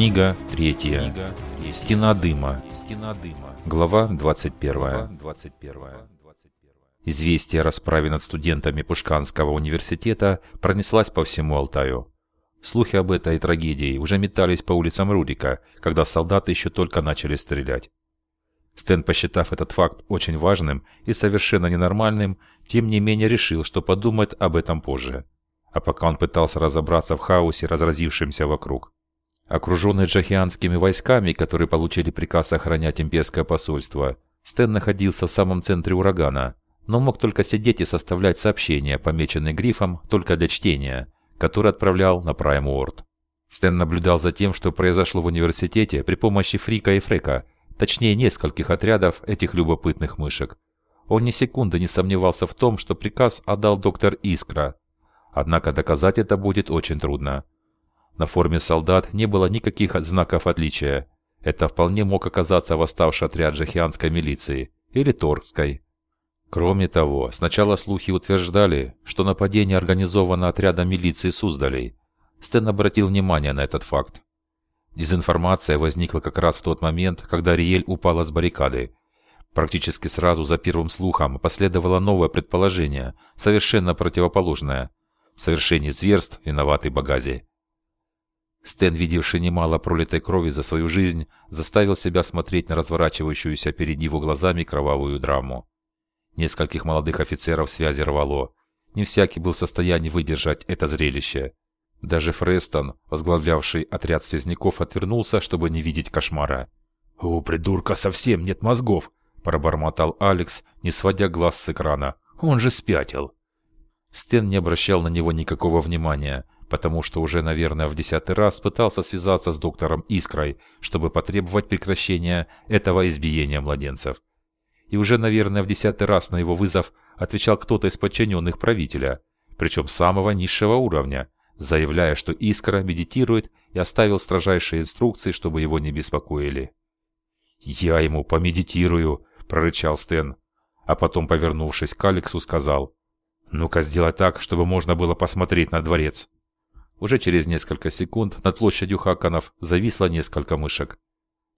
Книга третья. Стена дыма. Глава 21. Известие о расправе над студентами Пушканского университета пронеслась по всему Алтаю. Слухи об этой трагедии уже метались по улицам Рурика, когда солдаты еще только начали стрелять. Стэн, посчитав этот факт очень важным и совершенно ненормальным, тем не менее решил, что подумает об этом позже. А пока он пытался разобраться в хаосе, разразившемся вокруг. Окруженный джахианскими войсками, которые получили приказ охранять имперское посольство, Стэн находился в самом центре урагана, но мог только сидеть и составлять сообщения, помеченные грифом только для чтения, который отправлял на Прайм Уорд. Стэн наблюдал за тем, что произошло в университете при помощи Фрика и Фрека, точнее нескольких отрядов этих любопытных мышек. Он ни секунды не сомневался в том, что приказ отдал доктор Искра. Однако доказать это будет очень трудно. На форме солдат не было никаких знаков отличия. Это вполне мог оказаться восставший отряд джахианской милиции или торгской. Кроме того, сначала слухи утверждали, что нападение организовано отрядом милиции Суздалей. Стэн обратил внимание на этот факт. Дезинформация возникла как раз в тот момент, когда Риэль упала с баррикады. Практически сразу за первым слухом последовало новое предположение, совершенно противоположное. В совершении зверств виноватый Багази. Стэн, видевший немало пролитой крови за свою жизнь, заставил себя смотреть на разворачивающуюся перед его глазами кровавую драму. Нескольких молодых офицеров связи рвало. Не всякий был в состоянии выдержать это зрелище. Даже Фрестон, возглавлявший отряд связняков, отвернулся, чтобы не видеть кошмара. «У придурка совсем нет мозгов!» – пробормотал Алекс, не сводя глаз с экрана. «Он же спятил!» Стэн не обращал на него никакого внимания, потому что уже, наверное, в десятый раз пытался связаться с доктором Искрой, чтобы потребовать прекращения этого избиения младенцев. И уже, наверное, в десятый раз на его вызов отвечал кто-то из подчиненных правителя, причем самого низшего уровня, заявляя, что Искра медитирует и оставил строжайшие инструкции, чтобы его не беспокоили. «Я ему помедитирую», – прорычал Стэн, а потом, повернувшись к Алексу, сказал, «Ну-ка сделай так, чтобы можно было посмотреть на дворец». Уже через несколько секунд над площадью Хаканов зависло несколько мышек.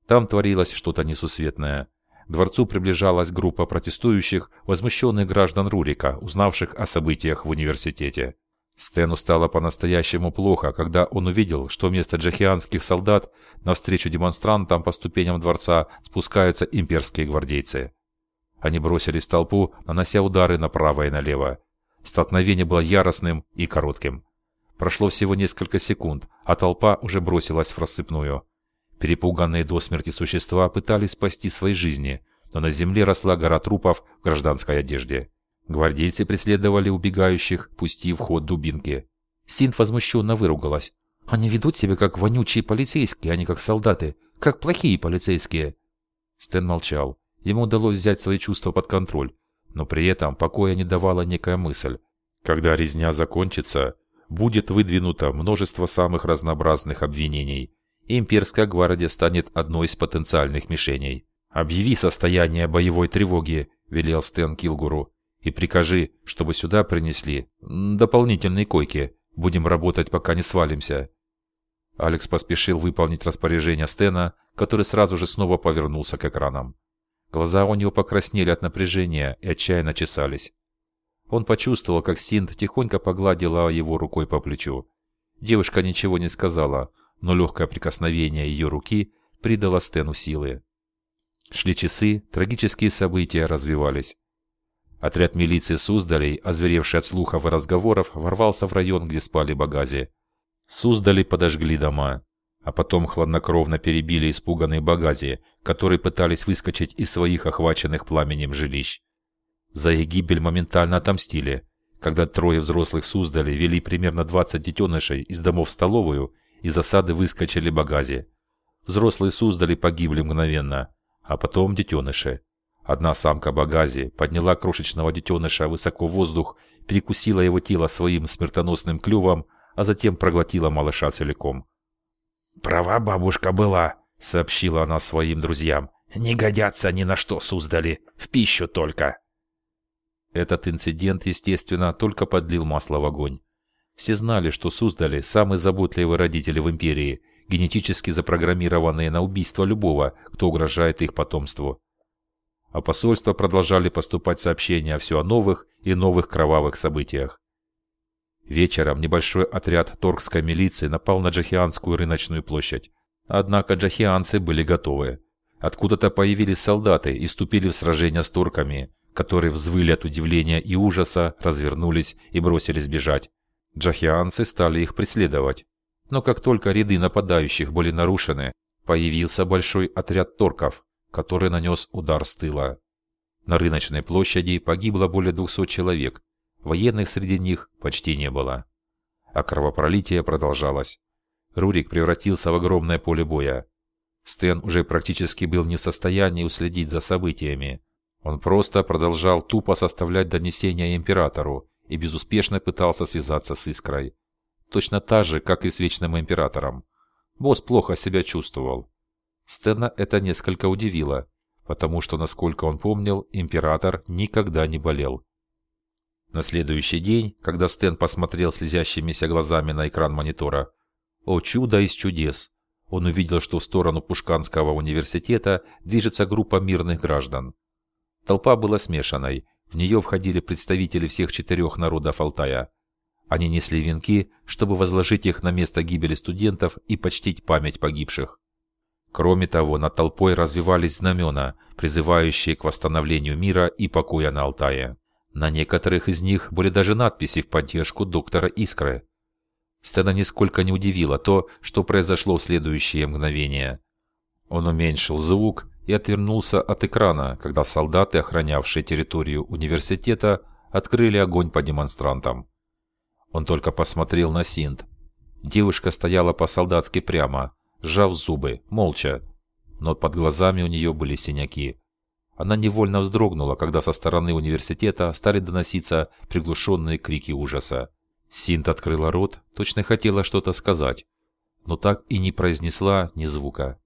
Там творилось что-то несусветное. К дворцу приближалась группа протестующих, возмущенных граждан Рурика, узнавших о событиях в университете. Стэну стало по-настоящему плохо, когда он увидел, что вместо джахианских солдат навстречу демонстрантам по ступеням дворца спускаются имперские гвардейцы. Они бросились в толпу, нанося удары направо и налево. Столкновение было яростным и коротким. Прошло всего несколько секунд, а толпа уже бросилась в рассыпную. Перепуганные до смерти существа пытались спасти свои жизни, но на земле росла гора трупов в гражданской одежде. Гвардейцы преследовали убегающих, пустив ход дубинки. Синт возмущенно выругалась. «Они ведут себя как вонючие полицейские, а не как солдаты, как плохие полицейские». Стэн молчал. Ему удалось взять свои чувства под контроль, но при этом покоя не давала некая мысль. Когда резня закончится, будет выдвинуто множество самых разнообразных обвинений, и имперская гвардия станет одной из потенциальных мишеней. «Объяви состояние боевой тревоги», – велел Стэн Килгуру, – «и прикажи, чтобы сюда принесли дополнительные койки. Будем работать, пока не свалимся». Алекс поспешил выполнить распоряжение Стена, который сразу же снова повернулся к экранам. Глаза у него покраснели от напряжения и отчаянно чесались. Он почувствовал, как Синт тихонько погладила его рукой по плечу. Девушка ничего не сказала, но легкое прикосновение ее руки придало Стэну силы. Шли часы, трагические события развивались. Отряд милиции Суздалей, озверевший от слухов и разговоров, ворвался в район, где спали багази. Суздали подожгли дома, а потом хладнокровно перебили испуганные багази, которые пытались выскочить из своих охваченных пламенем жилищ. За их гибель моментально отомстили, когда трое взрослых Суздали вели примерно 20 детенышей из домов в столовую, из засады выскочили багази. Взрослые Суздали погибли мгновенно, а потом детеныши. Одна самка Багази подняла крошечного детеныша высоко в воздух, перекусила его тело своим смертоносным клювом, а затем проглотила малыша целиком. «Права бабушка была», — сообщила она своим друзьям. «Не годятся ни на что, Суздали, в пищу только». Этот инцидент, естественно, только подлил масло в огонь. Все знали, что Суздали – самые заботливые родители в империи, генетически запрограммированные на убийство любого, кто угрожает их потомству. А посольства продолжали поступать сообщения все о новых и новых кровавых событиях. Вечером небольшой отряд торгской милиции напал на Джахианскую рыночную площадь. Однако джахианцы были готовы. Откуда-то появились солдаты и вступили в сражение с турками, которые взвыли от удивления и ужаса, развернулись и бросились бежать. Джахианцы стали их преследовать. Но как только ряды нападающих были нарушены, появился большой отряд торков, который нанес удар с тыла. На рыночной площади погибло более 200 человек, военных среди них почти не было. А кровопролитие продолжалось. Рурик превратился в огромное поле боя. Стэн уже практически был не в состоянии уследить за событиями. Он просто продолжал тупо составлять донесения императору и безуспешно пытался связаться с Искрой. Точно так же, как и с Вечным Императором. Босс плохо себя чувствовал. Стэна это несколько удивило, потому что, насколько он помнил, Император никогда не болел. На следующий день, когда Стэн посмотрел слезящимися глазами на экран монитора, о чудо из чудес! Он увидел, что в сторону Пушканского университета движется группа мирных граждан. Толпа была смешанной, в нее входили представители всех четырех народов Алтая. Они несли венки, чтобы возложить их на место гибели студентов и почтить память погибших. Кроме того, над толпой развивались знамена, призывающие к восстановлению мира и покоя на Алтае. На некоторых из них были даже надписи в поддержку доктора Искры. Стэна нисколько не удивило то, что произошло в следующее мгновение. Он уменьшил звук и отвернулся от экрана, когда солдаты, охранявшие территорию университета, открыли огонь по демонстрантам. Он только посмотрел на Синт. Девушка стояла по-солдатски прямо, сжав зубы, молча, но под глазами у нее были синяки. Она невольно вздрогнула, когда со стороны университета стали доноситься приглушенные крики ужаса. Синт открыла рот, точно хотела что-то сказать, но так и не произнесла ни звука.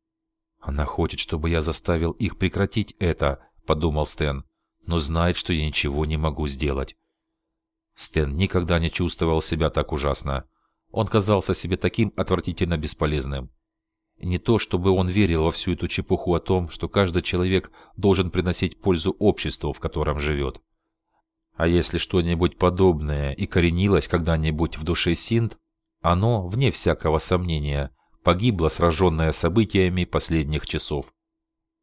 «Она хочет, чтобы я заставил их прекратить это», — подумал Стэн, «но знает, что я ничего не могу сделать». Стэн никогда не чувствовал себя так ужасно. Он казался себе таким отвратительно бесполезным. Не то, чтобы он верил во всю эту чепуху о том, что каждый человек должен приносить пользу обществу, в котором живет. А если что-нибудь подобное и коренилось когда-нибудь в душе Синт, оно, вне всякого сомнения, погибло, сраженное событиями последних часов.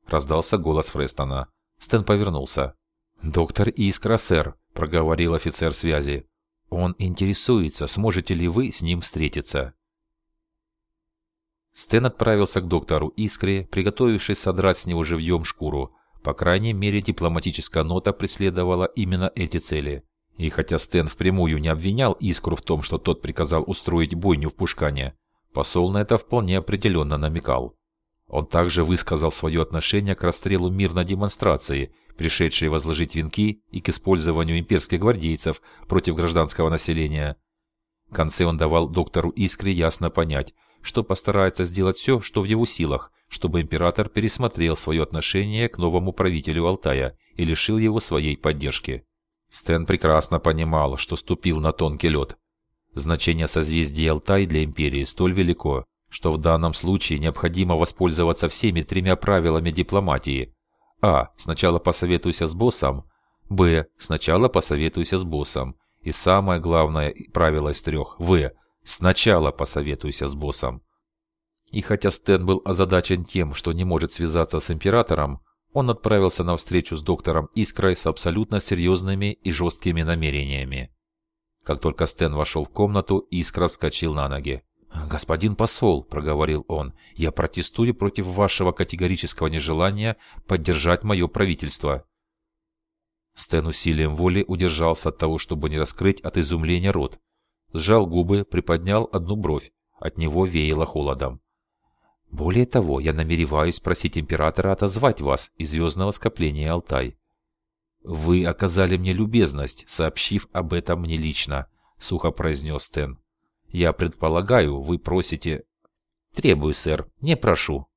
Раздался голос Фрестона. Стэн повернулся. «Доктор Искра, сэр», — проговорил офицер связи. «Он интересуется, сможете ли вы с ним встретиться». Стэн отправился к доктору Искре, приготовившись содрать с него живьем шкуру. По крайней мере, дипломатическая нота преследовала именно эти цели. И хотя Стэн впрямую не обвинял Искру в том, что тот приказал устроить бойню в Пушкане, посол на это вполне определенно намекал. Он также высказал свое отношение к расстрелу мирной демонстрации, пришедшей возложить венки и к использованию имперских гвардейцев против гражданского населения. В конце он давал доктору Искре ясно понять, что постарается сделать все, что в его силах, чтобы император пересмотрел свое отношение к новому правителю Алтая и лишил его своей поддержки. Стэн прекрасно понимал, что ступил на тонкий лед. Значение созвездия Алтай для империи столь велико, что в данном случае необходимо воспользоваться всеми тремя правилами дипломатии. А. Сначала посоветуйся с боссом. Б. Сначала посоветуйся с боссом. И самое главное правило из трех. В. Сначала посоветуйся с боссом. И хотя Стэн был озадачен тем, что не может связаться с императором, он отправился на встречу с доктором Искрой с абсолютно серьезными и жесткими намерениями. Как только Стэн вошел в комнату, Искра вскочил на ноги. «Господин посол», — проговорил он, — «я протестую против вашего категорического нежелания поддержать мое правительство». Стэн усилием воли удержался от того, чтобы не раскрыть от изумления рот. Сжал губы, приподнял одну бровь. От него веяло холодом. «Более того, я намереваюсь просить императора отозвать вас из звездного скопления Алтай». «Вы оказали мне любезность, сообщив об этом мне лично», — сухо произнес Стэн. Я предполагаю, вы просите... Требую, сэр, не прошу.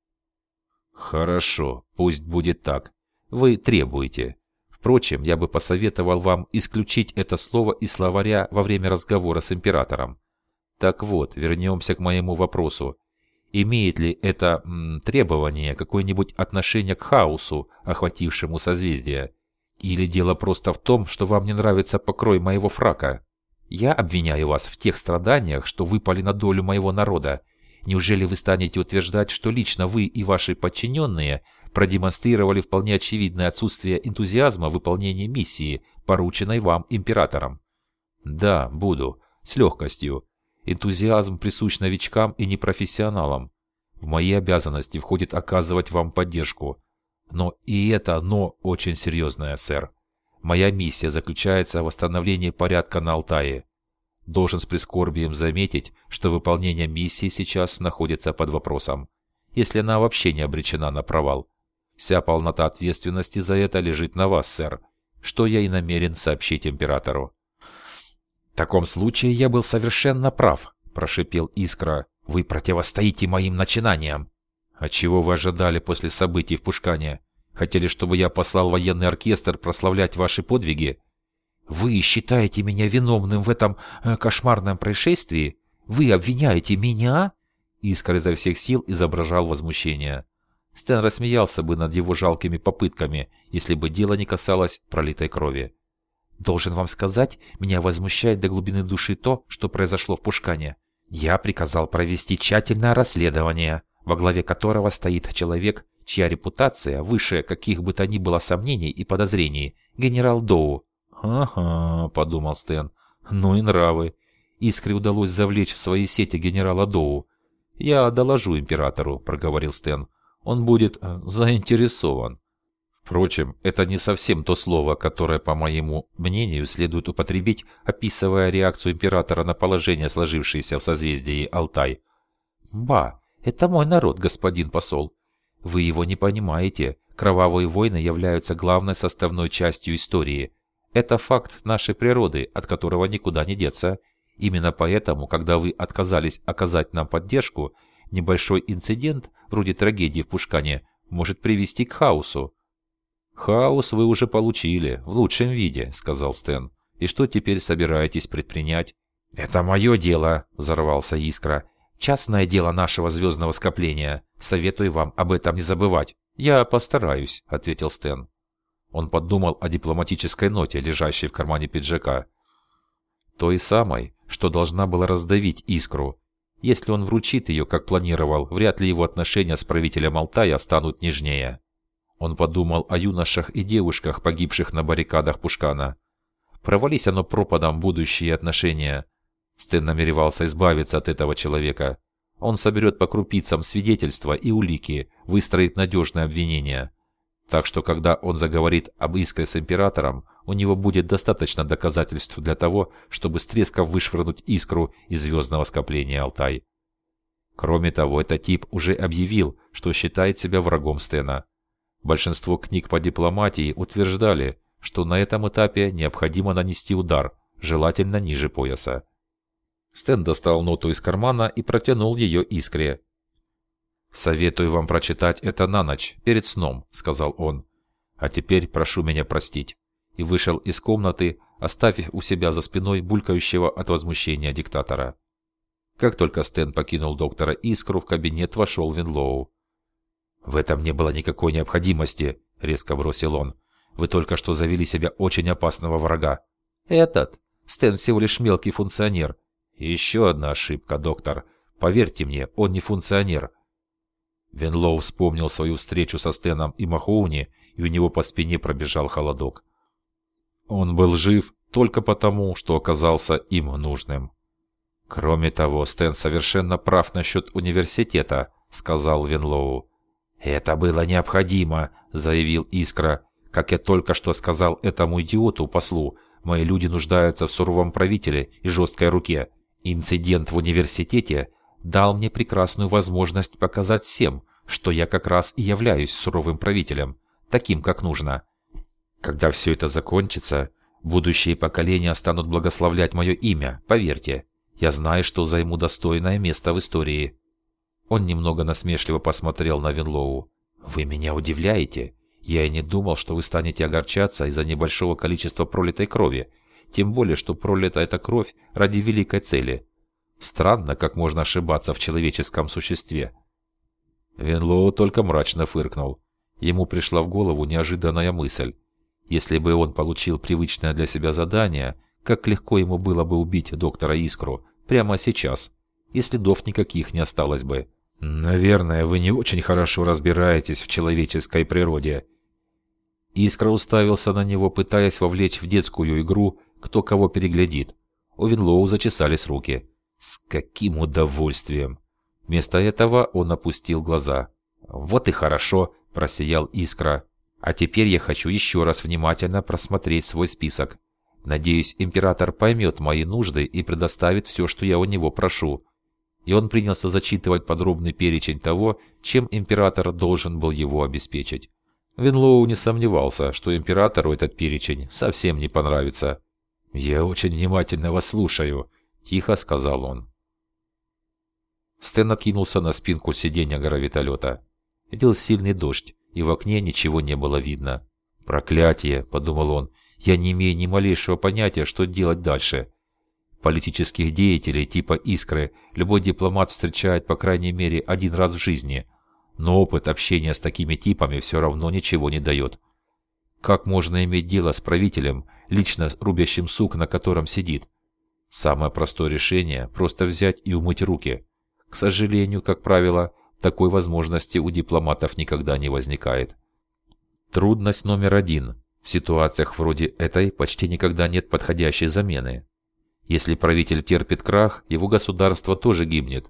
Хорошо, пусть будет так. Вы требуете. Впрочем, я бы посоветовал вам исключить это слово из словаря во время разговора с императором. Так вот, вернемся к моему вопросу. Имеет ли это м, требование какое-нибудь отношение к хаосу, охватившему созвездие? Или дело просто в том, что вам не нравится покрой моего фрака? Я обвиняю вас в тех страданиях, что выпали на долю моего народа. Неужели вы станете утверждать, что лично вы и ваши подчиненные продемонстрировали вполне очевидное отсутствие энтузиазма в выполнении миссии, порученной вам императором? Да, буду. С легкостью. Энтузиазм присущ новичкам и непрофессионалам. В мои обязанности входит оказывать вам поддержку. Но и это «но» очень серьезное, сэр. Моя миссия заключается в восстановлении порядка на Алтае. Должен с прискорбием заметить, что выполнение миссии сейчас находится под вопросом, если она вообще не обречена на провал. Вся полнота ответственности за это лежит на вас, сэр, что я и намерен сообщить императору. «В таком случае я был совершенно прав», – прошипел Искра. «Вы противостоите моим начинаниям». «А чего вы ожидали после событий в Пушкане? Хотели, чтобы я послал военный оркестр прославлять ваши подвиги?» «Вы считаете меня виновным в этом э, кошмарном происшествии? Вы обвиняете меня?» Искр изо всех сил изображал возмущение. Стэн рассмеялся бы над его жалкими попытками, если бы дело не касалось пролитой крови. Должен вам сказать, меня возмущает до глубины души то, что произошло в Пушкане. Я приказал провести тщательное расследование, во главе которого стоит человек, чья репутация выше каких бы то ни было сомнений и подозрений, генерал Доу. «Ага», — подумал Стэн, — «ну и нравы». Искре удалось завлечь в свои сети генерала Доу. «Я доложу императору», — проговорил Стэн. «Он будет э, заинтересован». Впрочем, это не совсем то слово, которое, по моему мнению, следует употребить, описывая реакцию императора на положение, сложившееся в созвездии Алтай. «Ба, это мой народ, господин посол. Вы его не понимаете. Кровавые войны являются главной составной частью истории. Это факт нашей природы, от которого никуда не деться. Именно поэтому, когда вы отказались оказать нам поддержку, небольшой инцидент, вроде трагедии в Пушкане, может привести к хаосу. «Хаос вы уже получили, в лучшем виде», — сказал Стэн. «И что теперь собираетесь предпринять?» «Это мое дело», — взорвался Искра. «Частное дело нашего звездного скопления. Советую вам об этом не забывать». «Я постараюсь», — ответил Стэн. Он подумал о дипломатической ноте, лежащей в кармане пиджака. Той самой, что должна была раздавить Искру. Если он вручит ее, как планировал, вряд ли его отношения с правителем Алтая станут нежнее. Он подумал о юношах и девушках, погибших на баррикадах Пушкана. Провались оно пропадом будущие отношения. Стэн намеревался избавиться от этого человека. Он соберет по крупицам свидетельства и улики, выстроит надежное обвинение. Так что, когда он заговорит об искре с императором, у него будет достаточно доказательств для того, чтобы с треском вышвырнуть искру из звездного скопления Алтай. Кроме того, этот тип уже объявил, что считает себя врагом Стена. Большинство книг по дипломатии утверждали, что на этом этапе необходимо нанести удар, желательно ниже пояса. Стэн достал ноту из кармана и протянул ее искре. «Советую вам прочитать это на ночь, перед сном», — сказал он. «А теперь прошу меня простить». И вышел из комнаты, оставив у себя за спиной булькающего от возмущения диктатора. Как только Стэн покинул доктора Искру, в кабинет вошел Винлоу. «В этом не было никакой необходимости», — резко бросил он. «Вы только что завели себя очень опасного врага». «Этот? Стэн всего лишь мелкий функционер». «Еще одна ошибка, доктор. Поверьте мне, он не функционер». Венлоу вспомнил свою встречу со Стэном и Махоуни, и у него по спине пробежал холодок. Он был жив только потому, что оказался им нужным. «Кроме того, Стэн совершенно прав насчет университета», — сказал Венлоу. «Это было необходимо», — заявил Искра. «Как я только что сказал этому идиоту-послу, мои люди нуждаются в суровом правителе и жесткой руке. Инцидент в университете дал мне прекрасную возможность показать всем, что я как раз и являюсь суровым правителем, таким, как нужно. Когда все это закончится, будущие поколения станут благословлять мое имя, поверьте. Я знаю, что займу достойное место в истории». Он немного насмешливо посмотрел на Винлоу. «Вы меня удивляете. Я и не думал, что вы станете огорчаться из-за небольшого количества пролитой крови. Тем более, что пролита эта кровь ради великой цели. Странно, как можно ошибаться в человеческом существе. Венлоу только мрачно фыркнул. Ему пришла в голову неожиданная мысль. Если бы он получил привычное для себя задание, как легко ему было бы убить доктора Искру прямо сейчас, и следов никаких не осталось бы. «Наверное, вы не очень хорошо разбираетесь в человеческой природе». Искра уставился на него, пытаясь вовлечь в детскую игру «Кто кого переглядит». У Винлоу зачесались руки. С каким удовольствием! Вместо этого он опустил глаза. «Вот и хорошо», – просиял Искра. «А теперь я хочу еще раз внимательно просмотреть свой список. Надеюсь, император поймет мои нужды и предоставит все, что я у него прошу». И он принялся зачитывать подробный перечень того, чем император должен был его обеспечить. Винлоу не сомневался, что императору этот перечень совсем не понравится. «Я очень внимательно вас слушаю», – тихо сказал он. Стэн откинулся на спинку сиденья гравитолета. Идел сильный дождь, и в окне ничего не было видно. «Проклятие!» – подумал он. «Я не имею ни малейшего понятия, что делать дальше». Политических деятелей типа «Искры» любой дипломат встречает по крайней мере один раз в жизни, но опыт общения с такими типами все равно ничего не дает. Как можно иметь дело с правителем, лично рубящим сук, на котором сидит? Самое простое решение – просто взять и умыть руки. К сожалению, как правило, такой возможности у дипломатов никогда не возникает. Трудность номер один. В ситуациях вроде этой почти никогда нет подходящей замены. Если правитель терпит крах, его государство тоже гибнет.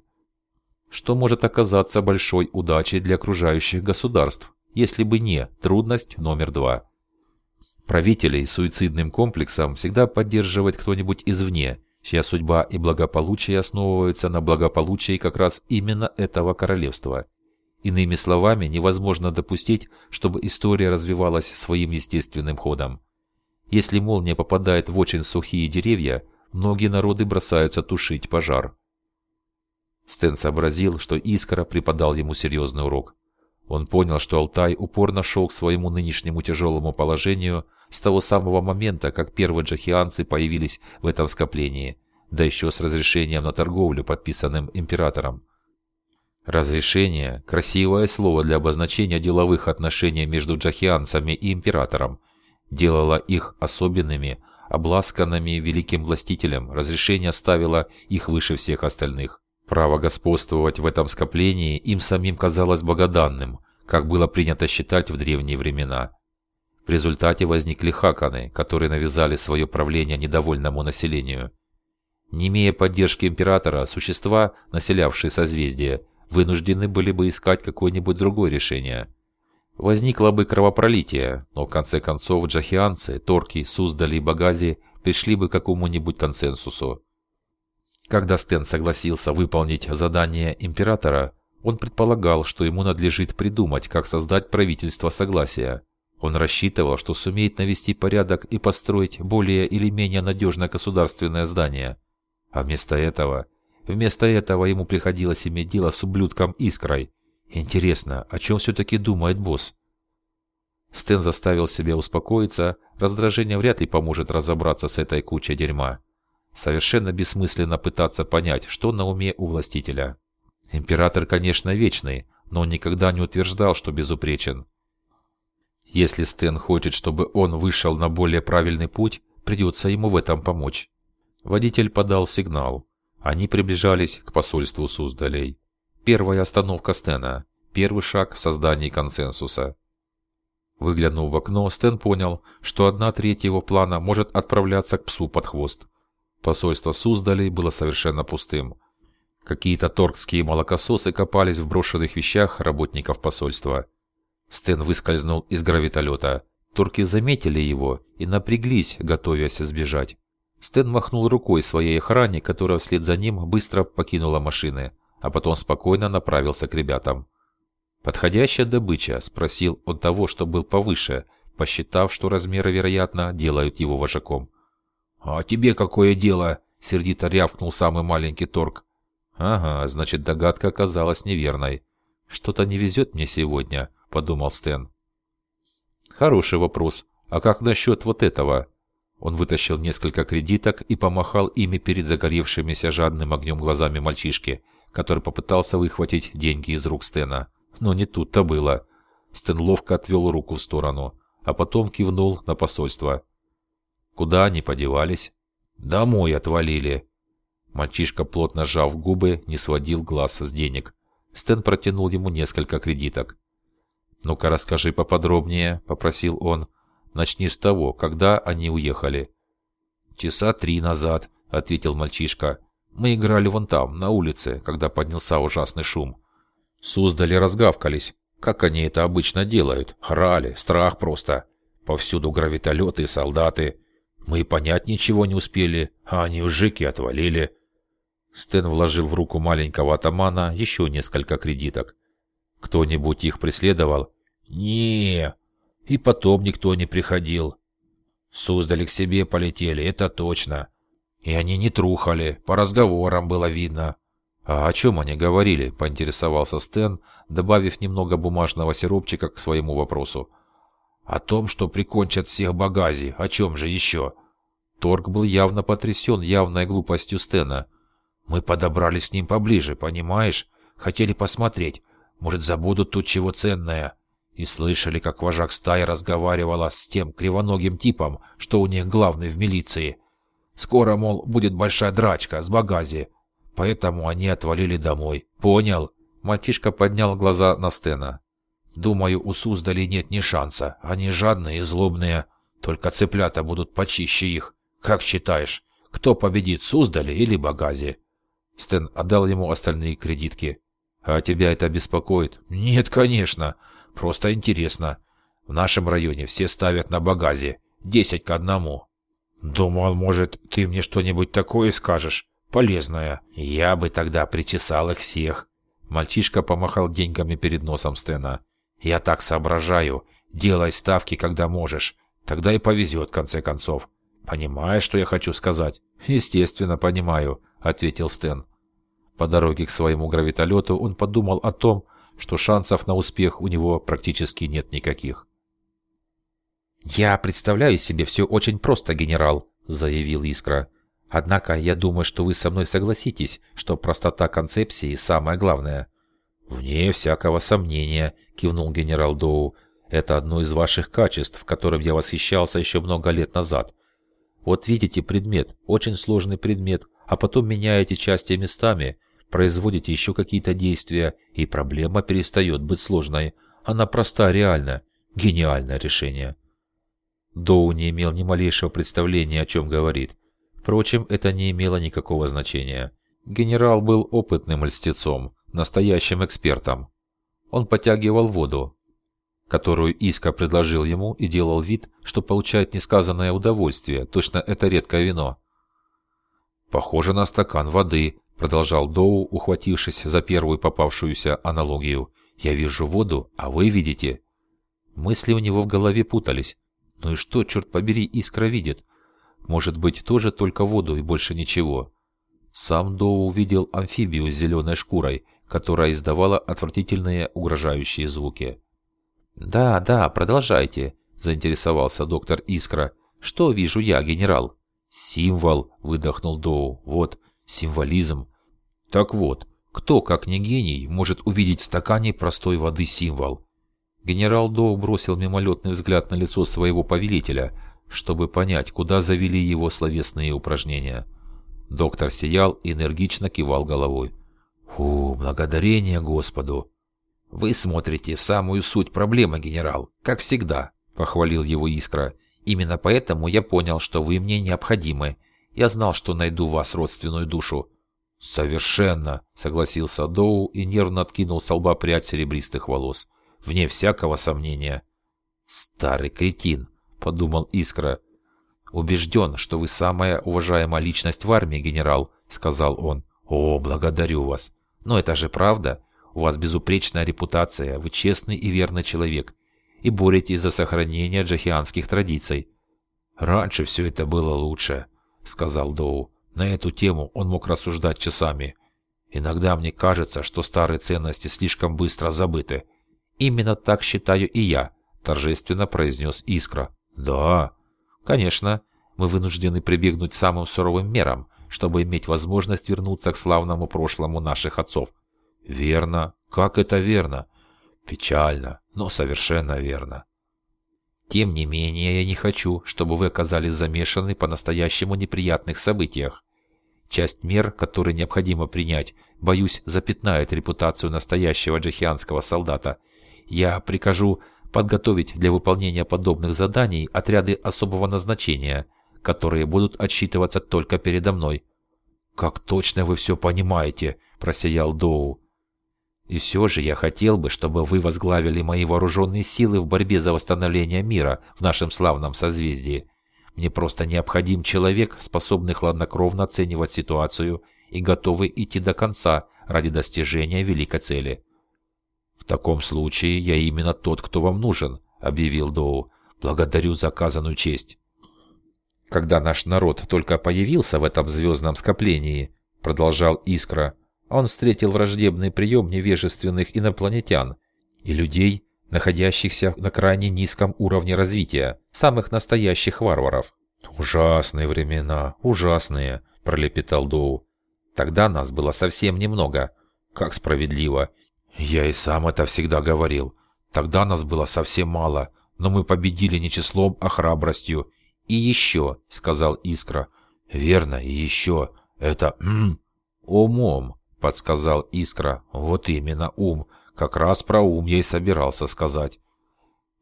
Что может оказаться большой удачей для окружающих государств, если бы не трудность номер два. Правителей с суицидным комплексом всегда поддерживает кто-нибудь извне, чья судьба и благополучие основываются на благополучии как раз именно этого королевства. Иными словами, невозможно допустить, чтобы история развивалась своим естественным ходом. Если молния попадает в очень сухие деревья, многие народы бросаются тушить пожар. Стэн сообразил, что Искра преподал ему серьезный урок. Он понял, что Алтай упорно шел к своему нынешнему тяжелому положению – с того самого момента, как первые джахианцы появились в этом скоплении, да еще с разрешением на торговлю, подписанным императором. Разрешение – красивое слово для обозначения деловых отношений между джахианцами и императором, делало их особенными, обласканными великим властителем, разрешение ставило их выше всех остальных. Право господствовать в этом скоплении им самим казалось богоданным, как было принято считать в древние времена – в результате возникли хаканы, которые навязали свое правление недовольному населению. Не имея поддержки императора, существа, населявшие созвездие, вынуждены были бы искать какое-нибудь другое решение. Возникло бы кровопролитие, но в конце концов джахианцы, торки, суздали и багази пришли бы к какому-нибудь консенсусу. Когда Стэн согласился выполнить задание императора, он предполагал, что ему надлежит придумать, как создать правительство согласия. Он рассчитывал, что сумеет навести порядок и построить более или менее надежное государственное здание. А вместо этого... Вместо этого ему приходилось иметь дело с ублюдком Искрой. Интересно, о чем все-таки думает босс? Стэн заставил себя успокоиться, раздражение вряд ли поможет разобраться с этой кучей дерьма. Совершенно бессмысленно пытаться понять, что на уме у властителя. Император, конечно, вечный, но он никогда не утверждал, что безупречен. Если Стэн хочет, чтобы он вышел на более правильный путь, придется ему в этом помочь. Водитель подал сигнал. Они приближались к посольству Суздалей. Первая остановка Стэна. Первый шаг в создании консенсуса. Выглянув в окно, Стэн понял, что одна треть его плана может отправляться к псу под хвост. Посольство Суздалей было совершенно пустым. Какие-то торгские молокососы копались в брошенных вещах работников посольства. Стэн выскользнул из гравитолета. Турки заметили его и напряглись, готовясь сбежать. Стэн махнул рукой своей охране, которая вслед за ним быстро покинула машины, а потом спокойно направился к ребятам. «Подходящая добыча?» – спросил он того, что был повыше, посчитав, что размеры, вероятно, делают его вожаком. «А тебе какое дело?» – сердито рявкнул самый маленький торг. «Ага, значит, догадка оказалась неверной. Что-то не везет мне сегодня. – подумал Стэн. «Хороший вопрос. А как насчет вот этого?» Он вытащил несколько кредиток и помахал ими перед загоревшимися жадным огнем глазами мальчишки, который попытался выхватить деньги из рук Стена. Но не тут-то было. Стэн ловко отвел руку в сторону, а потом кивнул на посольство. Куда они подевались? Домой отвалили. Мальчишка, плотно сжав губы, не сводил глаз с денег. Стэн протянул ему несколько кредиток. «Ну-ка расскажи поподробнее», — попросил он. «Начни с того, когда они уехали». «Часа три назад», — ответил мальчишка. «Мы играли вон там, на улице, когда поднялся ужасный шум. Суздали разгавкались, как они это обычно делают. Орали, страх просто. Повсюду гравитолеты и солдаты. Мы и понять ничего не успели, а они ужики отвалили». Стэн вложил в руку маленького атамана еще несколько кредиток. Кто-нибудь их преследовал? не И потом никто не приходил. Суздали к себе полетели, это точно. И они не трухали, по разговорам было видно. «А о чем они говорили?» – поинтересовался Стэн, добавив немного бумажного сиропчика к своему вопросу. «О том, что прикончат всех багази. О чем же еще?» Торг был явно потрясен явной глупостью Стена. «Мы подобрались с ним поближе, понимаешь? Хотели посмотреть, может, забудут тут чего ценное. И слышали, как вожак стаи разговаривала с тем кривоногим типом, что у них главный в милиции. Скоро, мол, будет большая драчка с багази. Поэтому они отвалили домой. Понял? Мальчишка поднял глаза на Стена. Думаю, у Суздали нет ни шанса. Они жадные и злобные. Только цыплята будут почище их. Как считаешь, кто победит, Суздали или Багази? Стэн отдал ему остальные кредитки. А тебя это беспокоит? Нет, конечно. Просто интересно. В нашем районе все ставят на багазе. Десять к одному. Думал, может, ты мне что-нибудь такое скажешь? Полезное. Я бы тогда причесал их всех. Мальчишка помахал деньгами перед носом Стена. Я так соображаю. Делай ставки, когда можешь. Тогда и повезет, в конце концов. Понимаешь, что я хочу сказать? Естественно, понимаю, ответил Стэн. По дороге к своему гравитолету он подумал о том, что шансов на успех у него практически нет никаких. «Я представляю себе все очень просто, генерал», – заявил Искра. «Однако я думаю, что вы со мной согласитесь, что простота концепции самое главное». «Вне всякого сомнения», – кивнул генерал Доу. «Это одно из ваших качеств, которым я восхищался еще много лет назад. Вот видите предмет, очень сложный предмет, а потом меняете части местами, производите еще какие-то действия, и проблема перестает быть сложной. Она проста, реальна. Гениальное решение. Доу не имел ни малейшего представления, о чем говорит. Впрочем, это не имело никакого значения. Генерал был опытным льстецом, настоящим экспертом. Он подтягивал воду, которую Иска предложил ему и делал вид, что получает несказанное удовольствие, точно это редкое вино. «Похоже на стакан воды», Продолжал Доу, ухватившись за первую попавшуюся аналогию. «Я вижу воду, а вы видите». Мысли у него в голове путались. «Ну и что, черт побери, искра видит? Может быть, тоже только воду и больше ничего». Сам Доу увидел амфибию с зеленой шкурой, которая издавала отвратительные угрожающие звуки. «Да, да, продолжайте», – заинтересовался доктор Искра. «Что вижу я, генерал?» «Символ», – выдохнул Доу. «Вот, Символизм. Так вот, кто, как не гений, может увидеть в стакане простой воды символ? Генерал Доу бросил мимолетный взгляд на лицо своего повелителя, чтобы понять, куда завели его словесные упражнения. Доктор сиял и энергично кивал головой. «Фу, благодарение Господу!» «Вы смотрите в самую суть проблемы, генерал, как всегда», — похвалил его Искра. «Именно поэтому я понял, что вы мне необходимы, я знал, что найду вас, родственную душу». «Совершенно», — согласился Доу и нервно откинул с лба прядь серебристых волос. «Вне всякого сомнения». «Старый кретин», — подумал Искра. «Убежден, что вы самая уважаемая личность в армии, генерал», — сказал он. «О, благодарю вас. Но это же правда. У вас безупречная репутация, вы честный и верный человек и боретесь за сохранение джахианских традиций. Раньше все это было лучше» сказал Доу. На эту тему он мог рассуждать часами. Иногда мне кажется, что старые ценности слишком быстро забыты. Именно так считаю и я, торжественно произнес Искра. Да, конечно. мы вынуждены прибегнуть к самым суровым мерам, чтобы иметь возможность вернуться к славному прошлому наших отцов. Верно. Как это верно? Печально, но совершенно верно. Тем не менее, я не хочу, чтобы вы оказались замешаны по настоящему неприятных событиях. Часть мер, которые необходимо принять, боюсь, запятнает репутацию настоящего джихианского солдата. Я прикажу подготовить для выполнения подобных заданий отряды особого назначения, которые будут отсчитываться только передо мной. «Как точно вы все понимаете!» – просиял Доу. «И все же я хотел бы, чтобы вы возглавили мои вооруженные силы в борьбе за восстановление мира в нашем славном созвездии. Мне просто необходим человек, способный хладнокровно оценивать ситуацию и готовый идти до конца ради достижения великой цели. «В таком случае я именно тот, кто вам нужен», — объявил Доу. «Благодарю за оказанную честь». «Когда наш народ только появился в этом звездном скоплении», — продолжал Искра, он встретил враждебный прием невежественных инопланетян и людей, находящихся на крайне низком уровне развития, самых настоящих варваров. «Ужасные времена, ужасные», – пролепетал Доу. «Тогда нас было совсем немного. Как справедливо. Я и сам это всегда говорил. Тогда нас было совсем мало, но мы победили не числом, а храбростью. И еще», – сказал Искра. «Верно, и еще. Это... М умом», – подсказал Искра. «Вот именно, ум. Как раз про ум я и собирался сказать.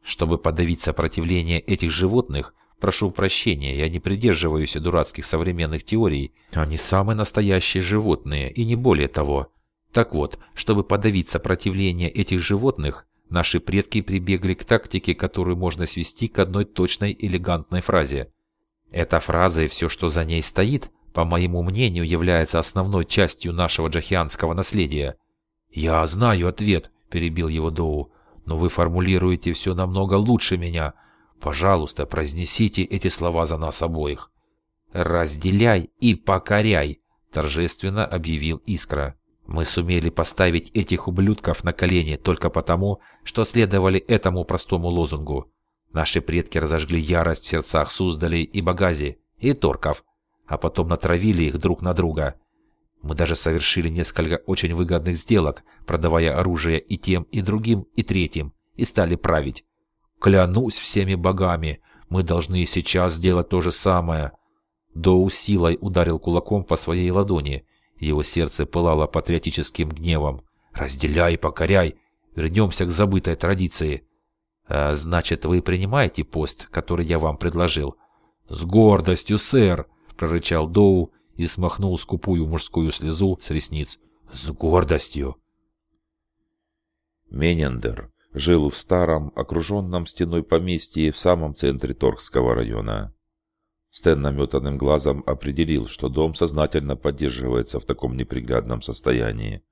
Чтобы подавить сопротивление этих животных, прошу прощения, я не придерживаюсь дурацких современных теорий. Они самые настоящие животные, и не более того. Так вот, чтобы подавить сопротивление этих животных, наши предки прибегли к тактике, которую можно свести к одной точной элегантной фразе. Эта фраза и все, что за ней стоит, по моему мнению, является основной частью нашего джахианского наследия – «Я знаю ответ», – перебил его Доу, – «но вы формулируете все намного лучше меня. Пожалуйста, произнесите эти слова за нас обоих». «Разделяй и покоряй», – торжественно объявил Искра. «Мы сумели поставить этих ублюдков на колени только потому, что следовали этому простому лозунгу. Наши предки разожгли ярость в сердцах Суздалей и Багази, и Торков, а потом натравили их друг на друга. Мы даже совершили несколько очень выгодных сделок, продавая оружие и тем, и другим, и третьим, и стали править. Клянусь всеми богами, мы должны сейчас сделать то же самое. Доу силой ударил кулаком по своей ладони. Его сердце пылало патриотическим гневом. «Разделяй, покоряй! Вернемся к забытой традиции!» а, «Значит, вы принимаете пост, который я вам предложил?» «С гордостью, сэр!» – прорычал Доу и смахнул скупую мужскую слезу с ресниц. «С гордостью!» Менендер жил в старом, окруженном стеной поместье в самом центре Торгского района. Стэн наметанным глазом определил, что дом сознательно поддерживается в таком неприглядном состоянии.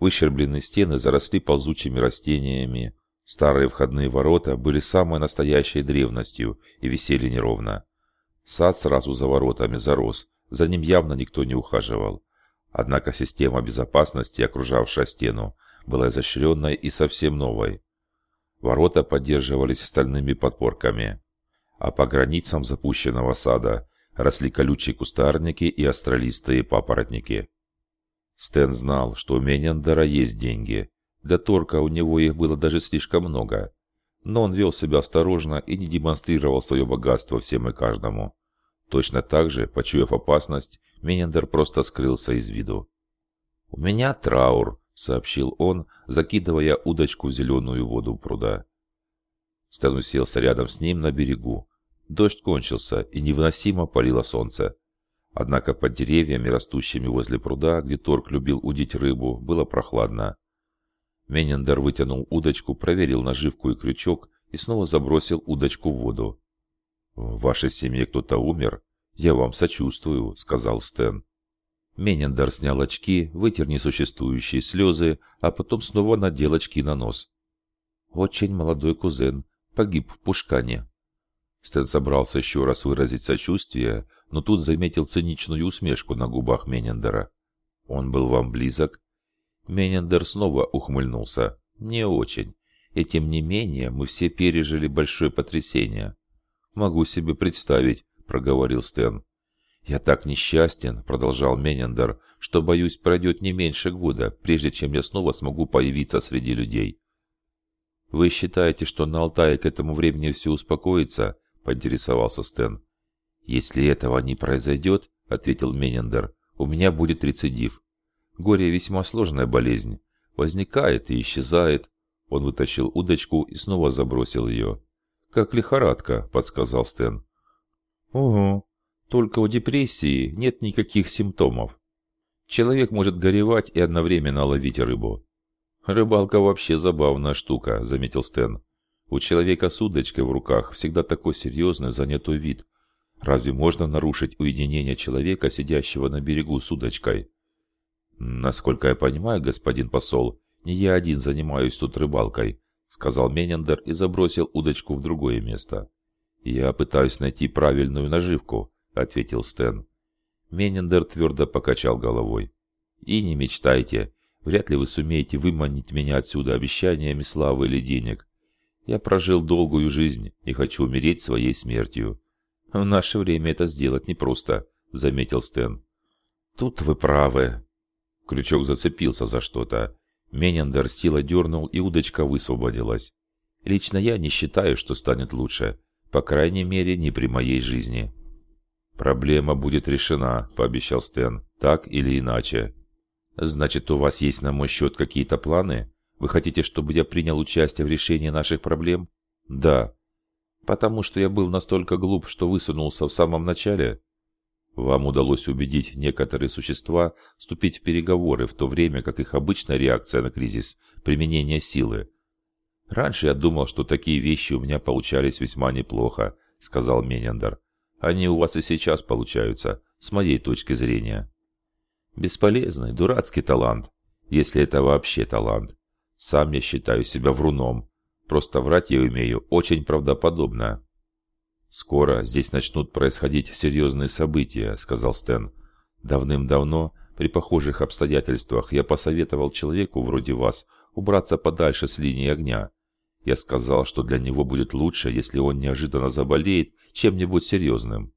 Выщербленные стены заросли ползучими растениями, старые входные ворота были самой настоящей древностью и висели неровно. Сад сразу за воротами зарос, за ним явно никто не ухаживал. Однако система безопасности, окружавшая стену, была изощренной и совсем новой. Ворота поддерживались стальными подпорками, а по границам запущенного сада росли колючие кустарники и астролистые папоротники. Стэн знал, что у Менендера есть деньги. Для Торка у него их было даже слишком много. Но он вел себя осторожно и не демонстрировал свое богатство всем и каждому. Точно так же, почуяв опасность, Менендер просто скрылся из виду. «У меня траур», — сообщил он, закидывая удочку в зеленую воду пруда. Стэн уселся рядом с ним на берегу. Дождь кончился, и невыносимо палило солнце. Однако под деревьями, растущими возле пруда, где Торг любил удить рыбу, было прохладно. Менендер вытянул удочку, проверил наживку и крючок и снова забросил удочку в воду. «В вашей семье кто-то умер? Я вам сочувствую», — сказал Стэн. Менендер снял очки, вытер несуществующие слезы, а потом снова надел очки на нос. «Очень молодой кузен. Погиб в Пушкане». Стэн собрался еще раз выразить сочувствие, но тут заметил циничную усмешку на губах Менендера. «Он был вам близок?» Менендер снова ухмыльнулся. «Не очень. И тем не менее мы все пережили большое потрясение. «Могу себе представить», – проговорил Стэн. «Я так несчастен», — продолжал Менендер, «что, боюсь, пройдет не меньше года, прежде чем я снова смогу появиться среди людей». «Вы считаете, что на Алтае к этому времени все успокоится?» — поинтересовался Стэн. «Если этого не произойдет», — ответил Менендер, — «у меня будет рецидив. Горе весьма сложная болезнь. Возникает и исчезает». Он вытащил удочку и снова забросил ее. «Как лихорадка», — подсказал Стэн. «Угу. Только у депрессии нет никаких симптомов. Человек может горевать и одновременно ловить рыбу. Рыбалка вообще забавная штука, заметил Стэн. У человека с удочкой в руках всегда такой серьезный занятой вид. Разве можно нарушить уединение человека, сидящего на берегу с удочкой? Насколько я понимаю, господин посол, не я один занимаюсь тут рыбалкой, сказал Менендер и забросил удочку в другое место. Я пытаюсь найти правильную наживку, — ответил Стэн. Менендер твердо покачал головой. «И не мечтайте. Вряд ли вы сумеете выманить меня отсюда обещаниями славы или денег. Я прожил долгую жизнь и хочу умереть своей смертью. В наше время это сделать непросто», — заметил Стэн. «Тут вы правы». Крючок зацепился за что-то. Менендер сила дернул, и удочка высвободилась. «Лично я не считаю, что станет лучше. По крайней мере, не при моей жизни». «Проблема будет решена», — пообещал Стэн. «Так или иначе». «Значит, у вас есть на мой счет какие-то планы? Вы хотите, чтобы я принял участие в решении наших проблем?» «Да». «Потому что я был настолько глуп, что высунулся в самом начале?» «Вам удалось убедить некоторые существа вступить в переговоры, в то время как их обычная реакция на кризис – применение силы. Раньше я думал, что такие вещи у меня получались весьма неплохо», – сказал Менендер. Они у вас и сейчас получаются, с моей точки зрения. Бесполезный, дурацкий талант, если это вообще талант. Сам я считаю себя вруном. Просто врать я умею очень правдоподобно. «Скоро здесь начнут происходить серьезные события», — сказал Стэн. «Давным-давно, при похожих обстоятельствах, я посоветовал человеку вроде вас убраться подальше с линии огня. Я сказал, что для него будет лучше, если он неожиданно заболеет чем-нибудь серьезным.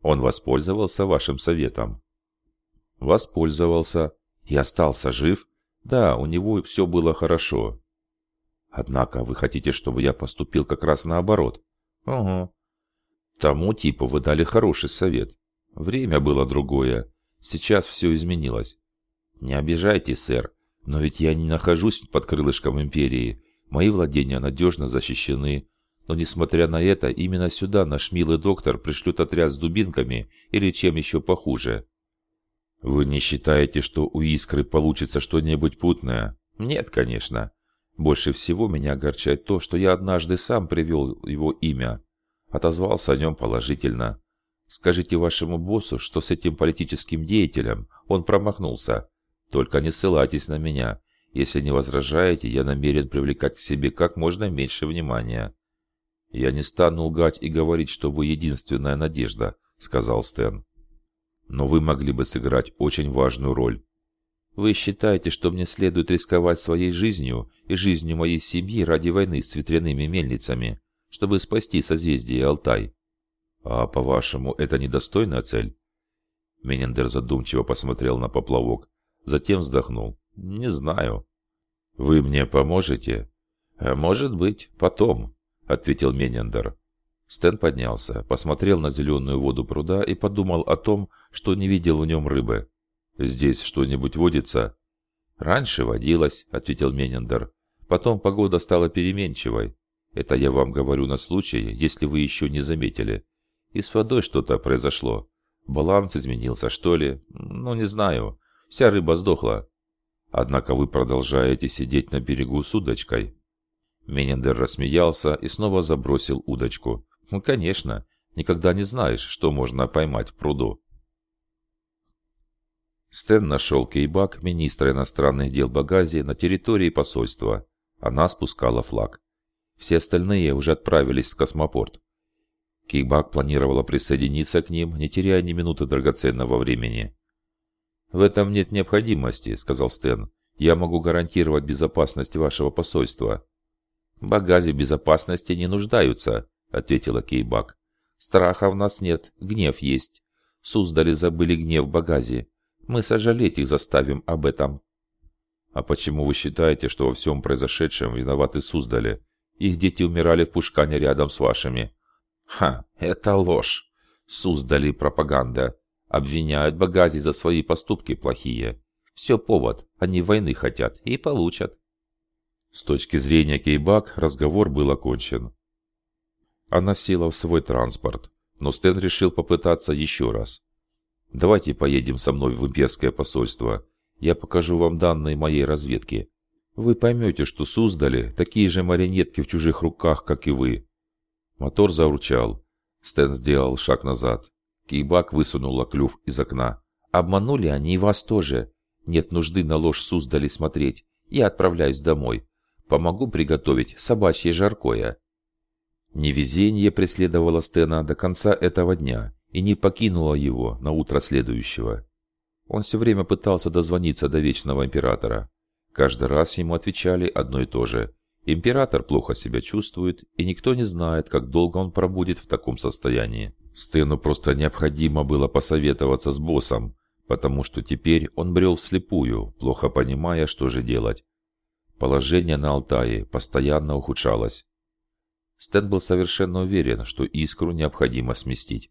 Он воспользовался вашим советом. Воспользовался. И остался жив? Да, у него все было хорошо. Однако вы хотите, чтобы я поступил как раз наоборот? Угу. Тому типу вы дали хороший совет. Время было другое. Сейчас все изменилось. Не обижайтесь, сэр, но ведь я не нахожусь под крылышком империи. Мои владения надежно защищены. Но несмотря на это, именно сюда наш милый доктор пришлет отряд с дубинками или чем еще похуже. Вы не считаете, что у Искры получится что-нибудь путное? Нет, конечно. Больше всего меня огорчает то, что я однажды сам привел его имя. Отозвался о нем положительно. Скажите вашему боссу, что с этим политическим деятелем он промахнулся. Только не ссылайтесь на меня. Если не возражаете, я намерен привлекать к себе как можно меньше внимания. Я не стану лгать и говорить, что вы единственная надежда, сказал Стэн. Но вы могли бы сыграть очень важную роль. Вы считаете, что мне следует рисковать своей жизнью и жизнью моей семьи ради войны с ветряными мельницами, чтобы спасти созвездие Алтай? А по-вашему, это недостойная цель? Менендер задумчиво посмотрел на поплавок, затем вздохнул. «Не знаю». «Вы мне поможете?» «Э, «Может быть, потом», — ответил Менендер. Стэн поднялся, посмотрел на зеленую воду пруда и подумал о том, что не видел в нем рыбы. «Здесь что-нибудь водится?» «Раньше водилось», — ответил Менендер. «Потом погода стала переменчивой. Это я вам говорю на случай, если вы еще не заметили. И с водой что-то произошло. Баланс изменился, что ли? Ну, не знаю. Вся рыба сдохла. Однако вы продолжаете сидеть на берегу с удочкой. Менендер рассмеялся и снова забросил удочку. Ну, конечно, никогда не знаешь, что можно поймать в пруду. Стэн нашел Кейбак, министра иностранных дел Багази, на территории посольства. Она спускала флаг. Все остальные уже отправились в космопорт. Кейбак планировала присоединиться к ним, не теряя ни минуты драгоценного времени. «В этом нет необходимости», — сказал Стэн. «Я могу гарантировать безопасность вашего посольства». «Багази безопасности не нуждаются», — ответила Кейбак. Страха в нас нет, гнев есть. Суздали забыли гнев в багазе. Мы сожалеть их заставим об этом. А почему вы считаете, что во всем произошедшем виноваты Суздали? Их дети умирали в Пушкане рядом с вашими. Ха, это ложь. Суздали пропаганда. Обвиняют Багази за свои поступки плохие. Все повод, они войны хотят и получат. С точки зрения Кейбак разговор был окончен. Она села в свой транспорт, но Стэн решил попытаться еще раз. «Давайте поедем со мной в имперское посольство. Я покажу вам данные моей разведки. Вы поймете, что Суздали такие же марионетки в чужих руках, как и вы». Мотор заурчал. Стэн сделал шаг назад. Кейбак высунула клюв из окна. «Обманули они и вас тоже. Нет нужды на ложь Суздали смотреть. Я отправляюсь домой. Помогу приготовить собачье жаркое». Невезение преследовало Стена до конца этого дня и не покинуло его на утро следующего. Он все время пытался дозвониться до Вечного Императора. Каждый раз ему отвечали одно и то же. Император плохо себя чувствует, и никто не знает, как долго он пробудет в таком состоянии. Стэну просто необходимо было посоветоваться с боссом, потому что теперь он брел вслепую, плохо понимая, что же делать. Положение на Алтае постоянно ухудшалось. Стэн был совершенно уверен, что искру необходимо сместить.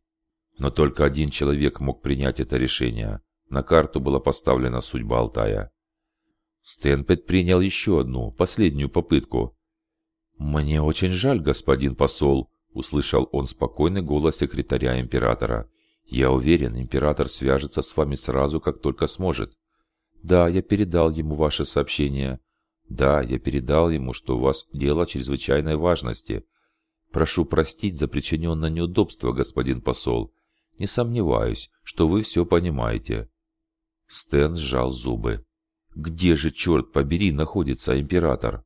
Но только один человек мог принять это решение. На карту была поставлена судьба Алтая. Стэн предпринял еще одну, последнюю попытку. «Мне очень жаль, господин посол», услышал он спокойный голос секретаря императора. Я уверен, император свяжется с вами сразу, как только сможет. Да, я передал ему ваше сообщение. Да, я передал ему, что у вас дело чрезвычайной важности. Прошу простить за причиненное неудобство, господин посол. Не сомневаюсь, что вы все понимаете. Стэн сжал зубы. Где же, черт побери, находится император?